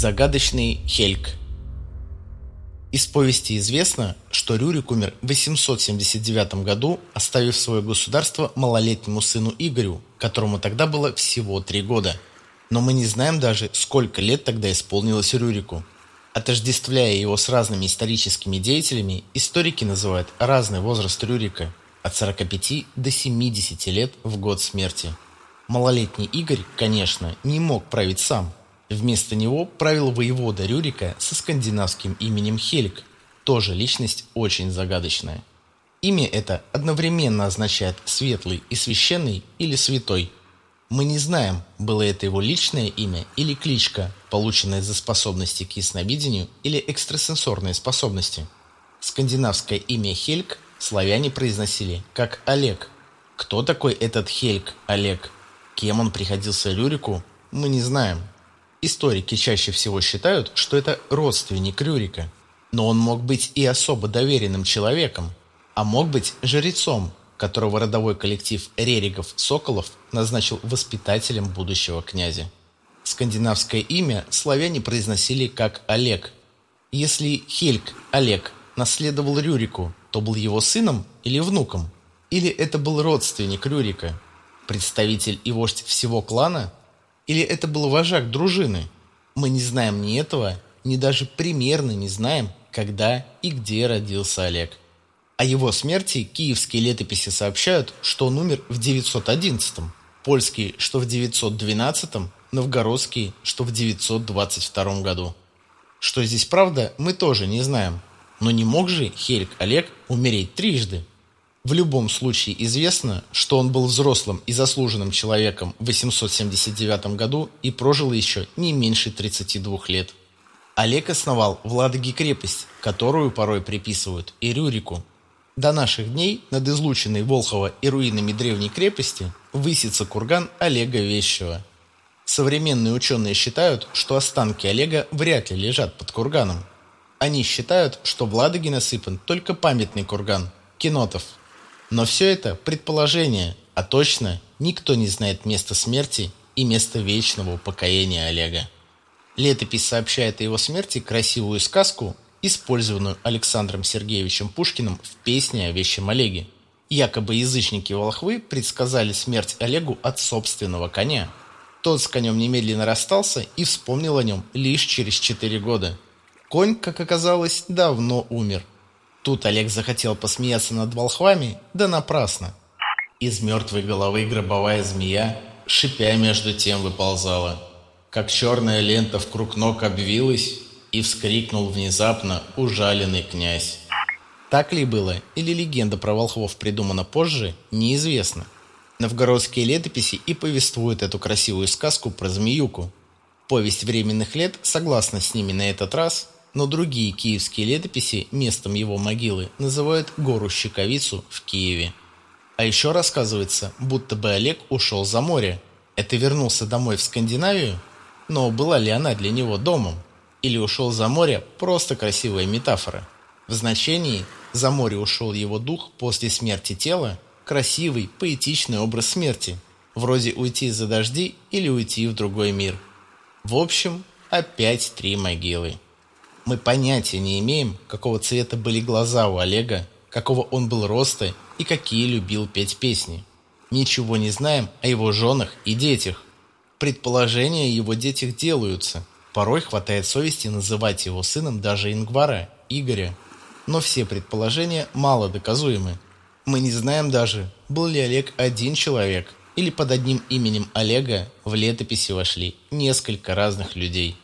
Загадочный Хельк Из повести известно, что Рюрик умер в 879 году, оставив свое государство малолетнему сыну Игорю, которому тогда было всего три года. Но мы не знаем даже, сколько лет тогда исполнилось Рюрику. Отождествляя его с разными историческими деятелями, историки называют разный возраст Рюрика – от 45 до 70 лет в год смерти. Малолетний Игорь, конечно, не мог править сам – Вместо него правил воевода Рюрика со скандинавским именем Хельк, тоже личность очень загадочная. Имя это одновременно означает «светлый» и «священный» или «святой». Мы не знаем, было это его личное имя или кличка, полученная за способности к ясновидению или экстрасенсорные способности. Скандинавское имя Хельк славяне произносили как Олег. Кто такой этот Хельк Олег? Кем он приходился Рюрику, мы не знаем. Историки чаще всего считают, что это родственник Рюрика, но он мог быть и особо доверенным человеком, а мог быть жрецом, которого родовой коллектив Реригов-Соколов назначил воспитателем будущего князя. Скандинавское имя славяне произносили как Олег. Если Хельк Олег наследовал Рюрику, то был его сыном или внуком? Или это был родственник Рюрика, представитель и вождь всего клана – или это был вожак дружины? Мы не знаем ни этого, ни даже примерно не знаем, когда и где родился Олег. О его смерти киевские летописи сообщают, что он умер в 911-м, польские, что в 912-м, новгородские, что в 922 году. Что здесь правда, мы тоже не знаем. Но не мог же Хельк Олег умереть трижды? В любом случае известно, что он был взрослым и заслуженным человеком в 879 году и прожил еще не меньше 32 лет. Олег основал в Ладоге крепость, которую порой приписывают и Рюрику. До наших дней над излученной Волхова и руинами древней крепости высится курган Олега Вещего. Современные ученые считают, что останки Олега вряд ли лежат под курганом. Они считают, что в Ладоге насыпан только памятный курган – Кинотов – но все это предположение, а точно никто не знает места смерти и места вечного упокоения Олега. Летопись сообщает о его смерти красивую сказку, использованную Александром Сергеевичем Пушкиным в песне о вещем Олеге. Якобы язычники Волхвы предсказали смерть Олегу от собственного коня. Тот с конем немедленно расстался и вспомнил о нем лишь через четыре года. Конь, как оказалось, давно умер – Тут Олег захотел посмеяться над волхвами, да напрасно. Из мертвой головы гробовая змея, шипя между тем, выползала. Как черная лента в круг ног обвилась, и вскрикнул внезапно ужаленный князь. Так ли было, или легенда про волхвов придумана позже, неизвестно. Новгородские летописи и повествуют эту красивую сказку про змеюку. Повесть временных лет согласна с ними на этот раз – но другие киевские летописи местом его могилы называют гору Щековицу в Киеве. А еще рассказывается, будто бы Олег ушел за море. Это вернулся домой в Скандинавию? Но была ли она для него домом? Или ушел за море – просто красивая метафора? В значении «за море ушел его дух после смерти тела» – красивый, поэтичный образ смерти, вроде уйти за дожди или уйти в другой мир. В общем, опять три могилы. Мы понятия не имеем, какого цвета были глаза у Олега, какого он был роста и какие любил петь песни. Ничего не знаем о его женах и детях. Предположения его детях делаются. Порой хватает совести называть его сыном даже Ингвара, Игоря. Но все предположения мало доказуемы. Мы не знаем даже, был ли Олег один человек, или под одним именем Олега в летописи вошли несколько разных людей.